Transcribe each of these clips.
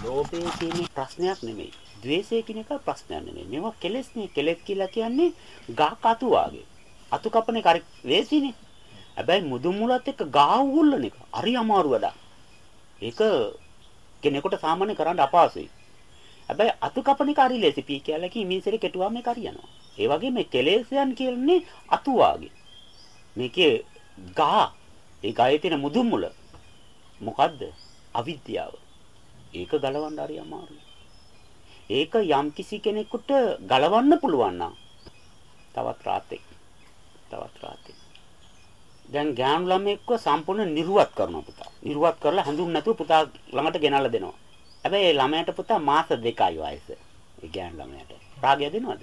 ලෝභය කියන්නේ ප්‍රශ්නයක් නෙමෙයි. ද්වේෂය කියන එක ප්‍රශ්නයක් නෙමෙයි. මේවා කෙලෙස්නේ. කෙලෙස් කියලා කියන්නේ ගහ කතු වාගේ. අතු කපන එක හරි වේසිනේ. හැබැයි මුදුන් මුලත් එක්ක ගහ උගුල්ලන එක හරි අමාරු වැඩක්. ඒක කෙනෙකුට සාමාන්‍ය කරන්න අපහසුයි. හැබැයි අතු කපන එක හරි ලේසි. පී කියලා කි මිනිසෙට කෙටුවාම ඒක හරියනවා. ඒ වගේ මේ කෙලෙස්යන් කියන්නේ අතු වාගේ. මේකේ ගහ ඒ ගහේ තියෙන මුදුන් මුල මොකද්ද? අවිද්‍යාව. ඒක ගලවන්න හරි අමාරුයි. ඒක යම් කිසි කෙනෙකුට ගලවන්න පුළුවන් නම් තවත් රාතෙක්. තවත් රාතෙක්. දැන් ගෑනු ළමෙක්ව සම්පූර්ණ නිර්වත් කරනවා පුතා. නිර්වත් කරලා හඳුන් නැතුව පුතා ළඟට ගෙනල්ලා දෙනවා. හැබැයි ළමයාට පුතා මාස දෙකයි වයස. ඒ ගෑනු ළමයාට. රාගය දෙනවද?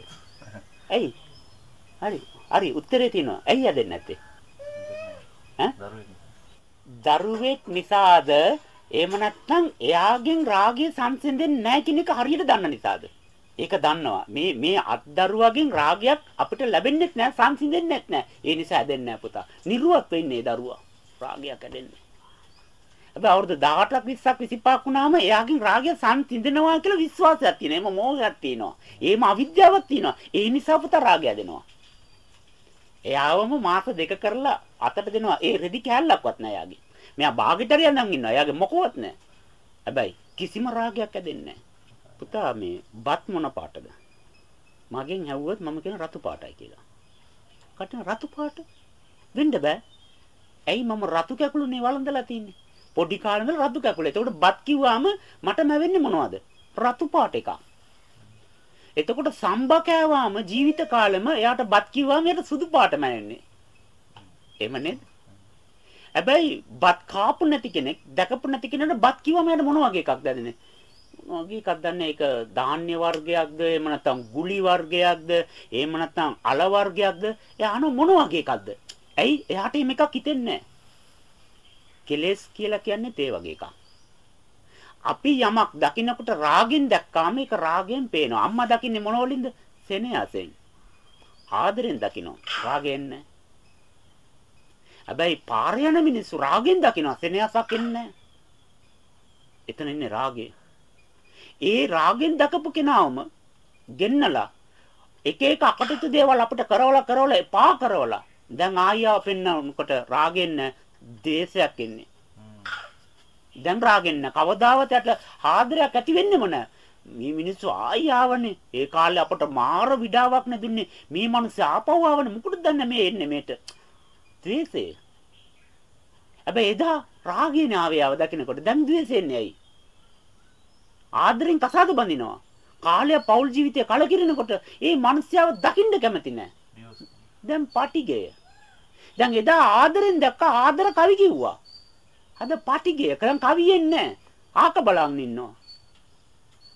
ඇයි? හරි. හරි උත්තරේ තියෙනවා. ඇයි යදෙන්නේ නැත්තේ? ඈ? දරුවෙක් නිසාද එහෙම නැත්නම් එයාගෙන් රාගය සංසිඳෙන්නේ නැහැ කියන එක හරියට දන්න නිසාද? ඒක දන්නවා. මේ මේ අත්දරුවගෙන් රාගයක් අපිට ලැබෙන්නේ නැහැ සංසිඳෙන්නේ නැහැ. ඒ නිසා හැදෙන්නේ නැහැ පුතා. නිර්වත් වෙන්නේ දරුවා. රාගයක් හැදෙන්නේ. හැබැයි අවුරුදු 18ක් 20ක් 25ක් වුණාම එයාගෙන් රාගය සංසිඳනවා කියලා විශ්වාසයක් තියෙනවා. එම මෝහයක් තියෙනවා. ඒම අවිද්‍යාවක් තියෙනවා. ඒ නිසා පුතා රාගය හැදෙනවා. එයාවම මාස දෙක කරලා අතට දෙනවා. ඒ රෙදි කෑල්ලක්වත් නැහැ යාගේ. මෙයා බාගෙට යනන් ඉන්නවා. එයාගේ මොකවත් නැහැ. හැබැයි කිසිම රාගයක් ඇදෙන්නේ නැහැ. පුතා මේ බත් මොන පාටද? මගෙන් ඇහුවොත් මම කියන රතු පාටයි කියලා. කටන රතු පාට වෙන්න බෑ. ඇයි මම රතු කැකුළුනේ වළඳලා තින්නේ? පොඩි කාලේ ඉඳලා රතු කැකුල. එතකොට බත් කිව්වාම මට මැවෙන්නේ මොනවද? රතු පාට එකක්. එතකොට සම්බා කෑවාම ජීවිත කාලෙම එයාට බත් කිව්වාම එයාට සුදු පාට මැවෙන්නේ. එහෙම නේද? හැබැයි බත් කාපු නැති කෙනෙක් දැකපු නැති කෙනෙකුට බත් කිව්වම එයාට මොන වගේ එකක්ද දැනෙන්නේ? මොන වගේ එකක්ද දන්නේ ඒක ධාන්‍ය වර්ගයක්ද එහෙම නැත්නම් ගුලි වර්ගයක්ද එහෙම නැත්නම් අල වර්ගයක්ද එයා අන මොන වගේ එකක්ද? ඇයි එයාට මේ එකක් හිතෙන්නේ කෙලස් කියලා කියන්නේ තේ වගේ එකක්. අපි යමක් දකින්නකොට රාගෙන් දැක්කාම ඒක රාගයෙන් පේනවා. අම්මා දකින්නේ මොන වලින්ද? සෙනෙහසෙන්. ආදරෙන් දකින්න. රාගයෙන් නෑ. හැබැයි පාර යන මිනිස්සු රාගෙන් දකිනවා සෙනෙහසක් එන්නේ එතන ඉන්නේ රාගය. ඒ රාගෙන් දකපු කෙනාවම ගෙන්නලා එක එක අකටතු දේවල් අපිට කරවලා කරවලා එපා කරවලා දැන් ආයියාව පෙන්නකොට රාගෙන් දේශයක් එන්නේ. දැන් රාගෙන් කවදාවත් යට ආදරයක් ඇති වෙන්නේම නැහැ. මේ මිනිස්සු ආයි ආවනේ. ඒ කාලේ අපට මාර විඩාවක් නෙදුන්නේ. මේ මිනිස්සු ආපහු ආවනේ. මොකටද දන්නේ මේ එන්නේ මේට? ද්වේෂය. හැබැයි එදා රාගයෙන් ආවේ ආව දකින්නකොට දැන් ද්වේෂයෙන් ඇයි? ආදරෙන් කසාද බඳිනවා. කාලය පෞල් ජීවිතය කලකිරෙනකොට ඒ මිනිස්යාව දකින්න කැමති නැහැ. දැන් පටිගය. දැන් එදා ආදරෙන් දැක්ක ආදර කවි කිව්වා. අද පටිගය. දැන් කවියෙන් නැහැ. ආක බලන් ඉන්නවා.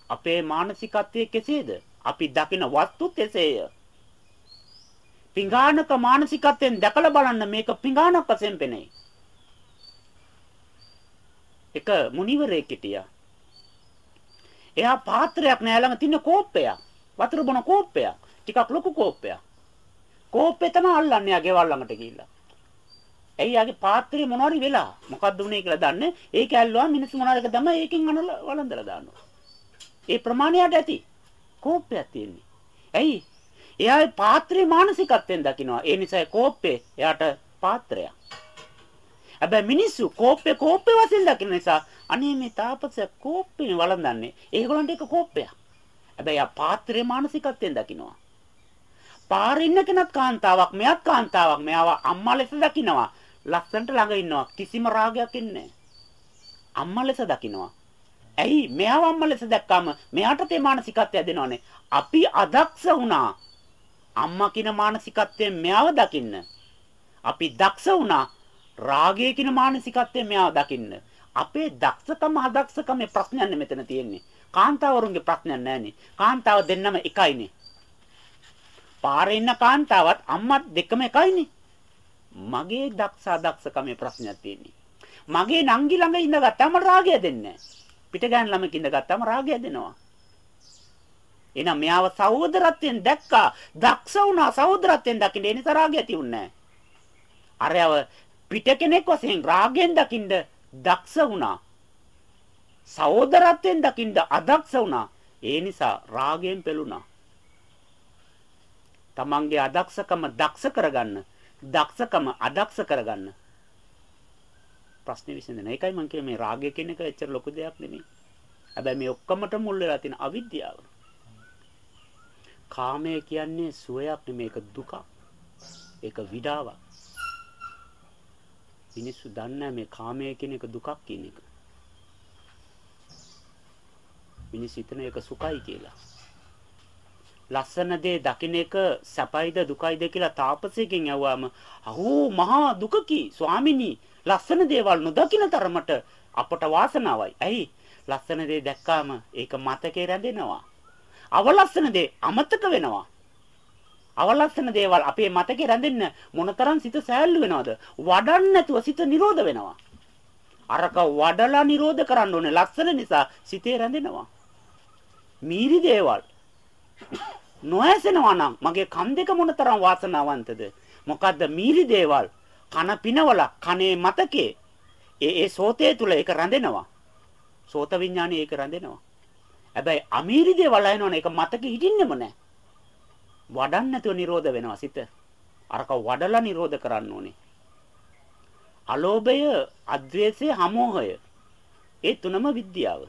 අපේ මානසිකත්වයේ කෙසේද? අපි දකින වස්තුත් එසේය. පිඟානක මානසිකත්වයෙන් දැකලා බලන්න මේක පිඟානක් වශයෙන් පෙනේ. එක මුනිවරයෙක් හිටියා. එයා පාත්‍රයක් නෑ ළඟ තියෙන කෝප්පයක්. වතුර බොන කෝප්පයක්. ටිකක් ලොකු කෝප්පයක්. කෝප්පේ තමයි අල්ලන්නේ යා ගෙවල් ළඟට ගිහිල්ලා. ඇයි යාගේ පාත්‍රේ මොනවාරි වෙලා මොකද්ද උනේ කියලා දන්නේ ඒක ඇල්ලුවා මිනිස්සු මොනවාරි තමයි ඒකෙන් අනල වළඳලා දානවා ඒ ප්‍රමාණයට ඇති කෝප්පයක් තියෙන්නේ ඇයි එයා පාත්‍රේ මානසිකත්වයෙන් දකිනවා. ඒ නිසා කෝප්පේ එයාට පාත්‍රයක්. හැබැයි මිනිස්සු කෝප්පේ කෝප්පේ වශයෙන් දකින නිසා අනේ මේ තාපසයා කෝප්පේ වළඳන්නේ. ඒගොල්ලන්ට ඒක කෝප්පයක්. හැබැයි ආ පාත්‍රේ මානසිකත්වයෙන් දකිනවා. පාරේ ඉන්න කෙනත් කාන්තාවක් මෙයත් කාන්තාවක්. මෙයාව අම්මා ලෙස දකිනවා. ලස්සනට ළඟ ඉන්නවා. කිසිම රාගයක් ඉන්නේ අම්මා ලෙස දකිනවා. ඇයි? මෙයාව අම්මා ලෙස දැක්කම මෙයාට තේ මානසිකත්වය දෙනවනේ අපි අදක්ෂ වුණා. අම්මා කියන මානසිකත්වයෙන් මෙයාව දකින්න. අපි දක්ෂ වුණා රාගය කියන මානසිකත්වයෙන් මෙයාව දකින්න. අපේ දක්ෂකම අදක්ෂකම ප්‍රශ්නයක් මෙතන තියෙන්නේ. කාන්තාවරුන්ගේ ප්‍රශ්නයක් නැහැනේ කාන්තාව දෙන්නම එකයිනේ. පාරේ ඉන්න කාන්තාවත් අම්මත් දෙකම එකයිනේ. මගේ දක්ෂ අදක්ෂකමේ ප්‍රශ්නයක් තියෙන්නේ. මගේ නංගි ළඟ ඉඳගත්තාම රාගය දෙන්නේ පිට ගෑන ළමක ඉඳගත්තාම රාගය දෙනවා. එහෙනම් මෙයාව සහෝදරත්වයෙන් දැක්කා. දක්ෂ වුණා සහෝදරත්වයෙන් දකින්න ඒ නිසා රාගය ඇති වුණේ නැහැ. අරයව පිට කෙනෙක් වශයෙන් රාගයෙන් දකින්න දක්ෂ වුණා. සහෝදරත්වයෙන් දකින්න අදක්ෂ වුණා. ඒ නිසා රාගයෙන් පෙළුණා. තමන්ගේ අදක්ෂකම දක්ෂ කරගන්න, දක්ෂකම අදක්ෂ කරගන්න. ප්‍රශ්නේ විසඳන. ඒකයි මම කියන්නේ මේ රාගය කියන එක එච්චර ලොකු දෙයක් නෙමෙයි. හැබැයි මේ ඔක්කොමට මුල් වෙලා තියෙන අවිද්‍යාව. කාමය කියන්නේ සුවයක් නෙමෙයි ඒක දුකක්. ඒක විඩාවක්. මිනිස්සු දන්නේ මේ කාමය කියන එක දුකක් කියන එක. මිනිස්සු හිතන එක සුඛයි කියලා. ලස්සන දේ දකින්න එක සැපයිද දුකයිද කියලා තාපසයෙන් යවුවාම අහෝ මහා දුකකි ස්වාමිනී ලස්සන දේවල් නොදකින්න තරමට අපට වාසනාවයි. ඇයි? ලස්සන දේ දැක්කාම ඒක මතකේ රැඳෙනවා. අවලස්සන දේ අමතක වෙනවා. අවලස්සන දේවල් අපේ මතකේ රැඳෙන්න මොනතරම් සිත සෑල්ලු වෙනවද? වඩන්න නැතුව සිත නිරෝධ වෙනවා. අරක වඩලා නිරෝධ කරන්න ඕනේ. ලස්සන නිසා සිතේ රැඳෙනවා. මීරි දේවල් නොඇසෙනවා නම් මගේ කන් දෙක මොනතරම් වාසනාවන්තද? මොකද්ද මීරි දේවල් කන පිනවල කනේ මතකේ ඒ ඒ සෝතේ තුල ඒක රැඳෙනවා. සෝත විඥානේ ඒක රැඳෙනවා. හැබැයි අමීරි දේවල් අයනවනේ ඒක මතකෙ හිටින්නෙම නැහැ. වඩන්න නැතුව නිරෝධ වෙනවා සිත. අරක වඩලා නිරෝධ කරන්න ඕනේ. අලෝභය, අද්වේෂය, හමෝහය. ඒ තුනම විද්‍යාව.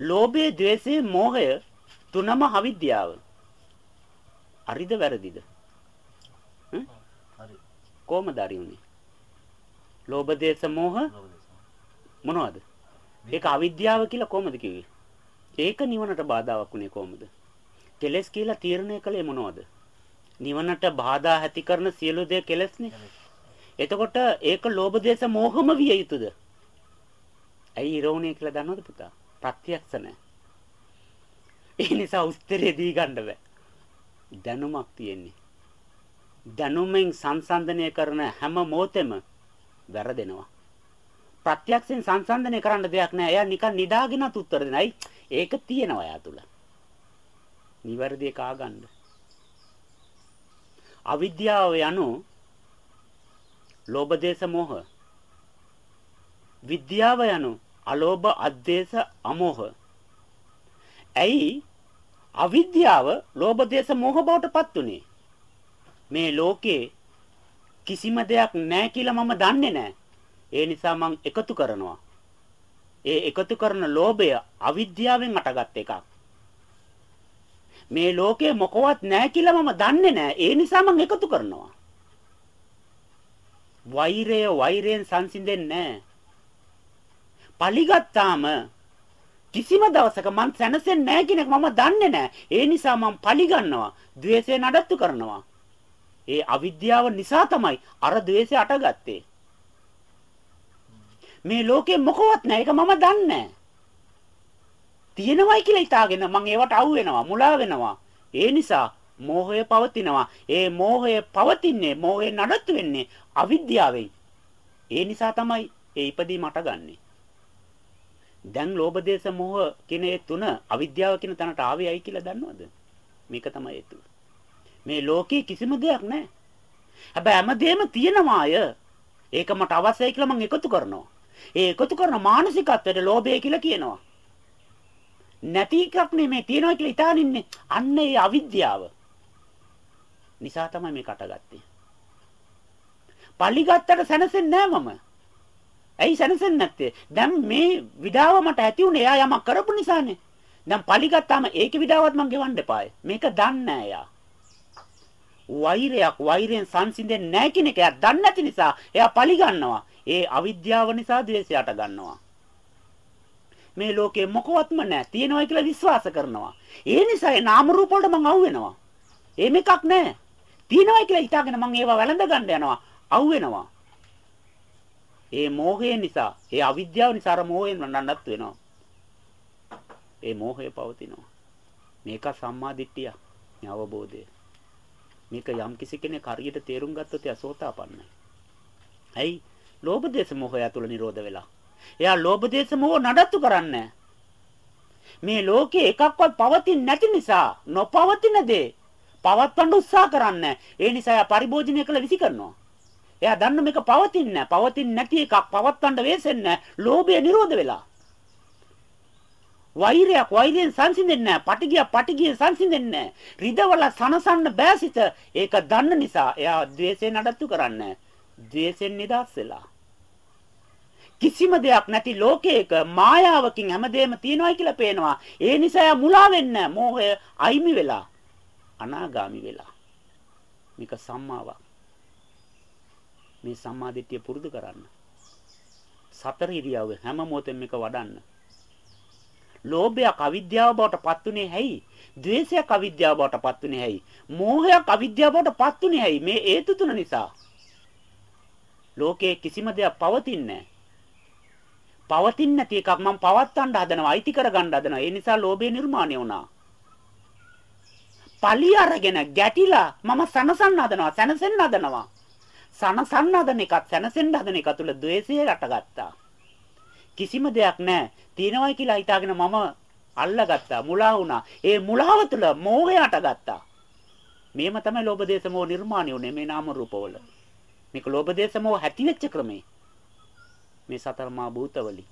ලෝභය, ද්වේෂය, මෝහය තුනම අවිද්‍යාව. හරිද වැරදිද? හරි. කොහමද හරි උනේ? ලෝභ, දේශ, මෝහ මොනවද? ඒක අවිද්‍යාව කියලා කොහමද කිව්වේ? ඒක නිවනට බාධාවක් උනේ කොහමද? කෙලස් කියලා තීරණය කළේ මොනවද? නිවනට බාධා ඇති කරන සියලු දේ කෙලස්නේ. එතකොට ඒක ලෝභ දේශ මෝහම විය යුතුද? ඇයි ඉරෝණිය කියලා දන්නවද පුතා? ප්‍රත්‍යක්ෂ නැහැ. ඒ නිසා උත්තරේ දී ගන්න බෑ. දැනුමක් තියෙන්නේ. දැනුමෙන් සංසන්දනය කරන හැම මොහොතෙම වැරදෙනවා. ප්‍රත්‍යක්ෂයෙන් සංසන්දනය කරන්න දෙයක් නෑ. එයා නිකන් නිදාගෙනත් උත්තර දෙනයි. ඒක තියෙනවා එයා තුල. නිවැරදි එක ආගන්න. අවිද්‍යාව යනු ලෝභ දේශ මොහ. විද්‍යාව යනු අලෝභ අද්වේෂ අමෝහ. ඇයි අවිද්‍යාව ලෝභ දේශ මොහ බවට පත් උනේ? මේ ලෝකේ කිසිම දෙයක් නැහැ කියලා මම දන්නේ නැහැ. ඒ නිසා මං එකතු කරනවා. ඒ එකතු කරන ලෝභය අවිද්‍යාවෙන් අටගත් එකක්. මේ ලෝකේ මොකවත් නැහැ කියලා මම දන්නේ නැහැ. ඒ නිසා මං එකතු කරනවා. වෛරය වෛරයෙන් සංසිඳෙන්නේ නැහැ. පලිගත්තාම කිසිම දවසක මං සැනසෙන්නේ නැහැ කියන එක මම දන්නේ නැහැ. ඒ නිසා මං පලිගන්නවා. द्वේෂය නඩත්තු කරනවා. ඒ අවිද්‍යාව නිසා තමයි අර द्वේෂය අටගත්තේ. මේ ලෝකේ මොකවත් නැහැ. ඒක මම දන්නේ නැහැ. තියෙනවයි කියලා හිතාගෙන මම ඒවට අවු වෙනවා, මුලා වෙනවා. ඒ නිසා මෝහය පවතිනවා. ඒ මෝහය පවතින්නේ, මෝහය නඩත්තු වෙන්නේ අවිද්‍යාවෙන්. ඒ නිසා තමයි ඒ ඉපදීම අටගන්නේ. දැන් ලෝභ දේශ මොහ කියන ඒ තුන අවිද්‍යාව කියන තැනට ආවේ ඇයි කියලා දන්නවද? මේක තමයි ඒ තුන. මේ ලෝකේ කිසිම දෙයක් නැහැ. හැබැයි හැමදේම තියෙනවා අය. ඒක මට අවශ්‍යයි කියලා මම එකතු කරනවා. ඒ එකතු කරන මානසිකත්වයට ලෝභය කියලා කියනවා. නැති එකක් නෙමෙයි තියෙනවා කියලා ඉතාලි ඉන්නේ. අන්න ඒ අවිද්‍යාව. නිසා තමයි මේ කටගත්තේ. පල්ලි ගත්තට සැනසෙන්නේ නැහැ මම. ඇයි සැනසෙන්නේ නැත්තේ? දැන් මේ විඩාව මට ඇති උනේ එයා යමක් කරපු නිසානේ. දැන් පලි ගත්තාම ඒකේ විඩාවත් මං ගෙවන්න එපායි. මේක දන්නේ නැහැ එයා. වෛරයක් වෛරයෙන් සංසිඳෙන්නේ නැහැ කියන එක එයා දන්නේ නැති නිසා එයා පලි ගන්නවා. ඒ අවිද්‍යාව නිසා ද්වේෂයට ගන්නවා. මේ ලෝකේ මොකවත්ම නැහැ. තියෙනවා කියලා විශ්වාස කරනවා. ඒ නිසා ඒ නාම රූප වලට මං අවු වෙනවා. ඒ මේකක් නැහැ. තියෙනවා කියලා හිතාගෙන මං ඒවා වැළඳ ගන්න යනවා. අවු වෙනවා. ඒ මෝහය නිසා, ඒ අවිද්‍යාව නිසා අර මෝහයෙන් නන්නත් වෙනවා. ඒ මෝහය පවතිනවා. මේක සම්මා දිට්ඨිය. අවබෝධය. මේක යම් කිසි කෙනෙක් හරියට තේරුම් ගත්තොත් එයා සෝතාපන්නයි. ඇයි? ලෝභ දේශ මොහය තුල නිරෝධ වෙලා. එයා ලෝභ දේශ මොහ නඩත්තු කරන්නේ මේ ලෝකේ එකක්වත් පවතින්නේ නැති නිසා නොපවතින දේ පවත්වන්න උත්සාහ කරන්නේ. ඒ නිසා එයා පරිභෝජනය කළ විසි කරනවා. එයා දන්න මේක පවතින්නේ නැහැ. පවතින්නේ නැති එකක් පවත්වන්න වෙසෙන්නේ ලෝභය නිරෝධ වෙලා. වෛරයක් වෛරයෙන් සංසිඳෙන්නේ නැහැ. පටිගිය පටිගිය සංසිඳෙන්නේ නැහැ. රිදවල සනසන්න බෑසිත. ඒක දන්න නිසා එයා ද්වේෂයෙන් නඩත්තු කරන්නේ. ද්වේෂෙන් නිදාස් වෙලා. කිසිම දෙයක් නැති ලෝකයක මායාවකින් හැමදේම තියෙනවයි කියලා පේනවා. ඒ නිසා එයා මුලා වෙන්නේ මෝහය අයිමි වෙලා අනාගාමි වෙලා. මේක සම්මාවක්. මේ සම්මාදිට්ඨිය පුරුදු කරන්න. සතර ඉරියව්ව හැම මොහොතෙම මේක වඩන්න. ලෝභයක් අවිද්‍යාව බවට පත්ුනේ ඇයි? ද්වේෂයක් අවිද්‍යාව බවට පත්ුනේ ඇයි? මෝහයක් අවිද්‍යාව බවට පත්ුනේ ඇයි? මේ හේතු තුන නිසා. ලෝකයේ කිසිම දෙයක් පවතින්නේ පවතින්නේ නැති එකක් මම පවත්තන්න හදනවා, අයිති කරගන්න හදනවා. ඒ නිසා ලෝභය නිර්මාණය වුණා. පලි අරගෙන ගැටිලා මම සනසන්න හදනවා, සනසෙන්න හදනවා. සනසන්න හදන එකත් සනසෙන්න හදන එක තුල द्वේෂය රටගත්තා. කිසිම දෙයක් නැහැ. තියනවයි කියලා හිතාගෙන මම අල්ලගත්තා, මුලා වුණා. ඒ මුලාව තුළ මෝහය අටගත්තා. මේම තමයි ලෝභ දේශ මොහ නිර්මාණය උනේ මේ නාම රූපවල. මේක ලෝභ දේශ මොහ ඇති වෙච්ච ක්‍රමේ. මේ සතර මා භූතවලි.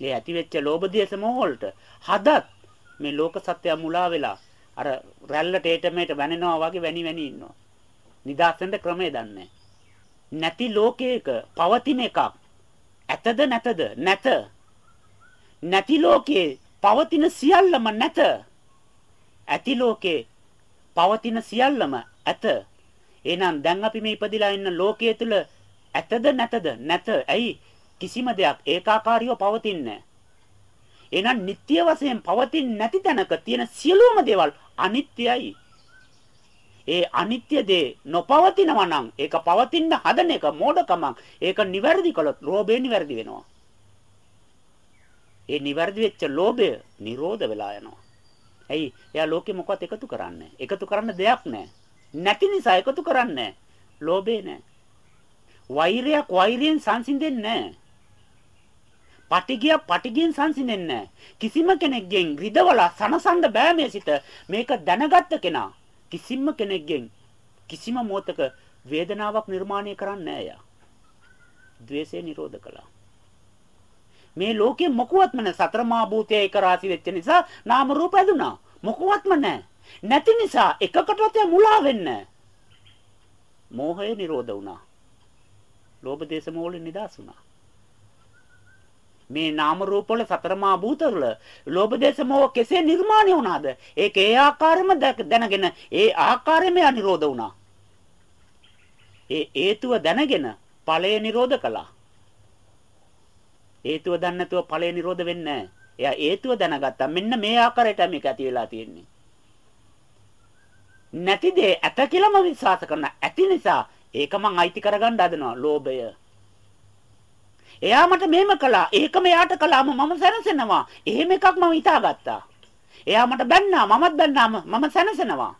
මේ ඇති වෙච්ච ලෝභ දේශ මොහ වලට හදත් මේ ලෝක සත්‍යය මුලා වෙලා අර රැල්ලට ඒටමේට වැනෙනවා වගේ වැනි වැනි ඉන්නවා. නිදාසෙන්ද ක්‍රමේ දන්නේ නැති ලෝකයක පවතින එකක් ඇතද නැතද නැත නැති ලෝකයේ පවතින සියල්ලම නැත. ඇති ලෝකේ පවතින සියල්ලම ඇත. එහෙනම් දැන් අපි මේ ඉපදිලා ඉන්න ලෝකයේ තුල ඇතද නැතද නැත. ඇයි කිසිම දෙයක් ඒකාකාරීව පවතින්නේ එහෙනම් නিত্য වශයෙන් පවතින නැති තැනක තියෙන සියලුම දේවල් අනිත්‍යයි. ඒ අනිත්‍ය දේ නොපවතිනවා නම් ඒක පවතින්න හදන එක මෝඩකමක්. ඒක නිවැරදි කළොත් ලෝභය නිවැරදි වෙනවා. ඒ නිවැරදි වෙච්ච ලෝභය නිරෝධ වෙලා යනවා. ඇයි? එයා ලෝකෙ මොකවත් එකතු කරන්නේ එකතු කරන්න දෙයක් නැහැ. නැති නිසා එකතු කරන්නේ ලෝභේ නැහැ. වෛරයක් වෛරයෙන් සංසිඳෙන්නේ නැහැ. පටිගිය පටිගියෙන් සංසිඳෙන්නේ නැහැ. කිසිම කෙනෙක්ගෙන් රිදවලා සනසන්න බෑ මේ සිත. මේක දැනගත්ත කෙනා කිසිම කෙනෙක්ගෙන් කිසිම මොහතක වේදනාවක් නිර්මාණය කරන්නේ නැහැ යා. ද්වේෂය නිරෝධ කළා. මේ ලෝකේ මොකවත්ම නැ සතර මා භූතය එක රාශි වෙච්ච නිසා නාම රූප ඇදුනා. මොකවත්ම නැහැ. නැති නිසා එකකටවත් මුලා වෙන්නේ මෝහය නිරෝධ වුණා. ලෝභ දේශ මොහොල නිදාස් වුණා. මේ නාම රූප වල සතර මා භූත වල ලෝභ දේශ මොහ කෙසේ නිර්මාණය වුණාද? ඒක ඒ ආකාරයෙන්ම දැනගෙන ඒ ආකාරයෙන්ම නිරෝධ වුණා. ඒ හේතුව දැනගෙන ඵලය නිරෝධ කළා. හේතුව දන්නේ නැතුව ඵලය නිරෝධ වෙන්නේ නැහැ. එයා හේතුව දැනගත්තා. මෙන්න මේ ආකාරයට මේක ඇති වෙලා තියෙන්නේ. නැති දේ ඇත කියලාම විශ්වාස කරන ඇති නිසා ඒක මං අයිති කරගන්න හදනවා ලෝභය. එයා මට මෙහෙම කළා. ඒකම එයාට කළාම මම සැනසෙනවා. එහෙම එකක් මම හිතාගත්තා. එයා මට බැන්නා. මමත් බැන්නාම මම සැනසෙනවා.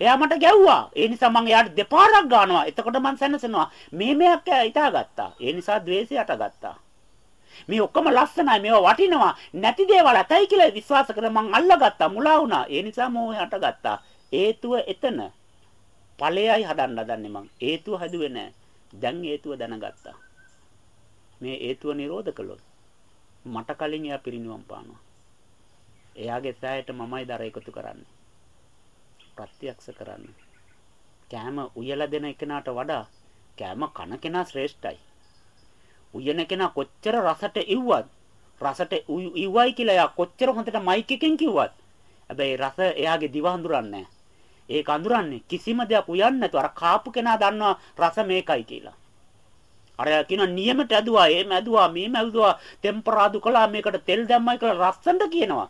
එයා මට ගැව්වා. ඒ නිසා මං එයාට දෙපාරක් ගන්නවා. එතකොට මං සැනසෙනවා. මේ මෙයක් හිතාගත්තා. ඒ නිසා द्वේෂය අටගත්තා. මේ ඔක්කොම ලස්සනයි මේවා වටිනවා නැති දේවල් ඇතයි කියලා විශ්වාස කර මං අල්ලගත්තා මුලා වුණා ඒ නිසා මෝහය හටගත්තා හේතුව එතන ඵලයයි හදන්න හදන්නේ මං හේතුව හැදුවේ නැහැ දැන් හේතුව දැනගත්තා මේ හේතුව නිරෝධ කළොත් මට කලින් එයා පිරිනිවන් පානවා. එයාගේ සෑයට මමයි දර එකතු කරන්නේ. ප්‍රත්‍යක්ෂ කරන්නේ. කෑම උයලා දෙන එකනට වඩා කෑම කන කෙනා ශ්‍රේෂ්ඨයි. උයන කෙනා කොච්චර රසට ඉව්වත් රසට ඉව්වයි කියලා එයා කොච්චර හොඳට මයික් එකෙන් කිව්වත් හැබැයි රස එයාගේ දිව හඳුරන්නේ ඒක අඳුරන්නේ කිසිම දෙයක් උයන්නේ නැතුව අර කාපු කෙනා දන්නවා රස මේකයි කියලා. අර කියන නියමට ඇදුවා, එහෙම ඇදුවා, මෙහෙම ඇදුවා, ටෙම්පරාදු කළා මේකට තෙල් දැම්මයි කියලා රස්සන්ට කියනවා.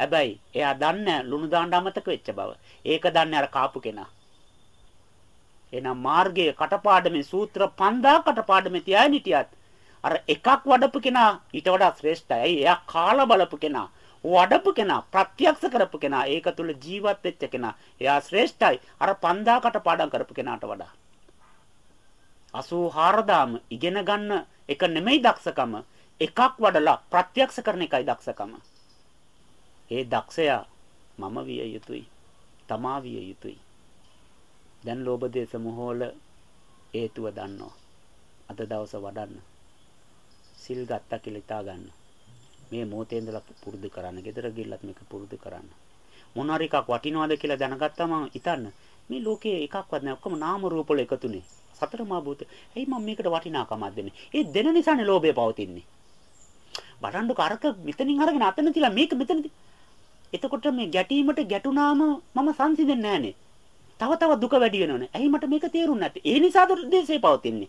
හැබැයි එයා දන්නේ ලුණු දාන්න අමතක වෙච්ච බව. ඒක දන්නේ අර කාපු කෙනා. එහෙනම් මාර්ගයේ කටපාඩමේ සූත්‍ර 5000 කටපාඩමේ තියාගෙන හිටියත් අර එකක් වඩපු කෙනා ඊට වඩා ශ්‍රේෂ්ඨයි. එයා කාලා බලපු කෙනා, වඩපු කෙනා, ප්‍රත්‍යක්ෂ කරපු කෙනා, ඒක තුල ජීවත් වෙච්ච කෙනා. එයා ශ්‍රේෂ්ඨයි. අර 5000කට පාඩම් කරපු කෙනාට වඩා. 84000ම ඉගෙන ගන්න එක නෙමෙයි දක්ෂකම. එකක් වඩලා ප්‍රත්‍යක්ෂ කරන එකයි දක්ෂකම. ඒ දක්ෂයා මම විය යුතුයි. තමා විය යුතුයි. දැන් ලෝභ දේශ මොහොල හේතුව දන්නවා. අද දවස වඩන්න. සිල් ගත්තා කියලා හිතා ගන්න. මේ මොහොතේ ඉඳලා පුරුදු කරන්න. ගෙදර ගිහිල්ලත් මේක පුරුදු කරන්න. මොනාර එකක් වටිනවද කියලා දැනගත්තාම හිතන්න මේ ලෝකේ එකක්වත් නැහැ. ඔක්කොම නාම රූප වල එකතුනේ. සතර මා භූත. එයි මම මේකට වටිනාකමක් දෙන්නේ. ඒ දෙන නිසානේ ලෝභය පවතින්නේ. බලන්නකො අරක මෙතනින් අරගෙන අතන තියලා මේක මෙතනදී. එතකොට මේ ගැටීමට ගැටුනාම මම සංසිඳෙන්නේ නැහනේ. තව තව දුක වැඩි වෙනවනේ. ඇයි මට මේක තේරුන්නේ නැත්තේ? ඒ නිසාද දේශේ පවතින්නේ.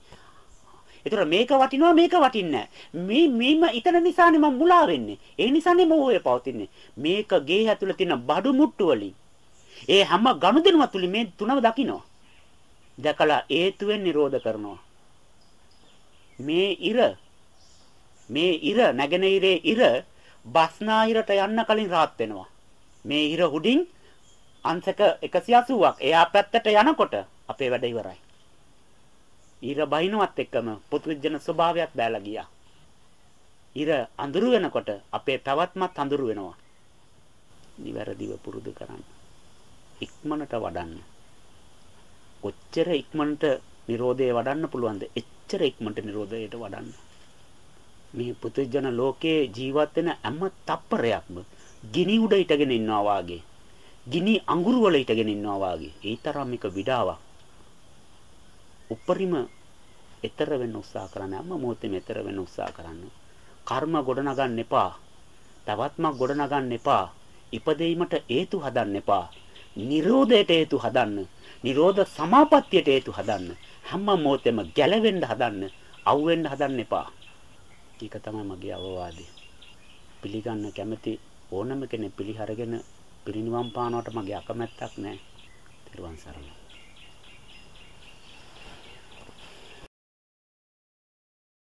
ඒතර මේක වටිනවා මේක වටින්නේ මේ මේම ඊතන නිසානේ මම මුලා වෙන්නේ. ඒ නිසානේ මොහොය පවතින්නේ. මේක ගේ ඇතුළේ තියෙන බඩු මුට්ටු වලින්. ඒ හැම ගනුදෙනුව තුලින් මේ තුනම දකින්නවා. දැකලා හේතුවෙන් නිරෝධ කරනවා. මේ ඉර මේ ඉර නැගෙනහිරේ ඉර බස්නාහිරට යන්න කලින් රාත් වෙනවා. මේ ඉර උඩින් අංශක 180ක් එයා පැත්තට යනකොට අපේ වැඩ ඉවරයි. ඊර බහිනවත් එක්කම පුදුජන ස්වභාවයක් බැලලා ගියා. ඊර අඳුරු වෙනකොට අපේ පැවැත්මත් අඳුරු වෙනවා. නිවැරදිව පුරුදු කරන්න. ඉක්මනට වඩන්න. කොච්චර ඉක්මනට Nirodhe වඩන්න පුළුවන්ද? එච්චර ඉක්මනට Nirodheයට වඩන්න. මේ පුදුජන ලෝකයේ ජීවත් වෙන හැම තප්පරයක්ම ගිනි උඩ හිටගෙන ඉන්නවා වාගේ. ගිනි අඟුරු වල හිටගෙන ඉන්නවා වාගේ. ඒ තරම් එක විඩාවක්. උපරිම ඊතර වෙන්න උත්සාහ කරන්න හැම මොහොතේම ඊතර වෙන්න උත්සාහ කරන්න. කර්ම ගොඩනගන්න එපා. තවත්මක් ගොඩනගන්න එපා. ඉපදෙීමට හේතු හදන්න එපා. නිරෝධයට හේතු හදන්න. නිරෝධ සමාපත්තියට හේතු හදන්න. හැම මොහොතෙම ගැලවෙන්න හදන්න. අවුෙන්න හදන්න එපා. ඒක තමයි මගේ අවවාදය. පිළිගන්න කැමති ඕනම කෙනෙක් පිළිහරගෙන පිරිනිවන් පානවට මගේ අකමැත්තක් නැහැ. තිරුවන් සරණයි.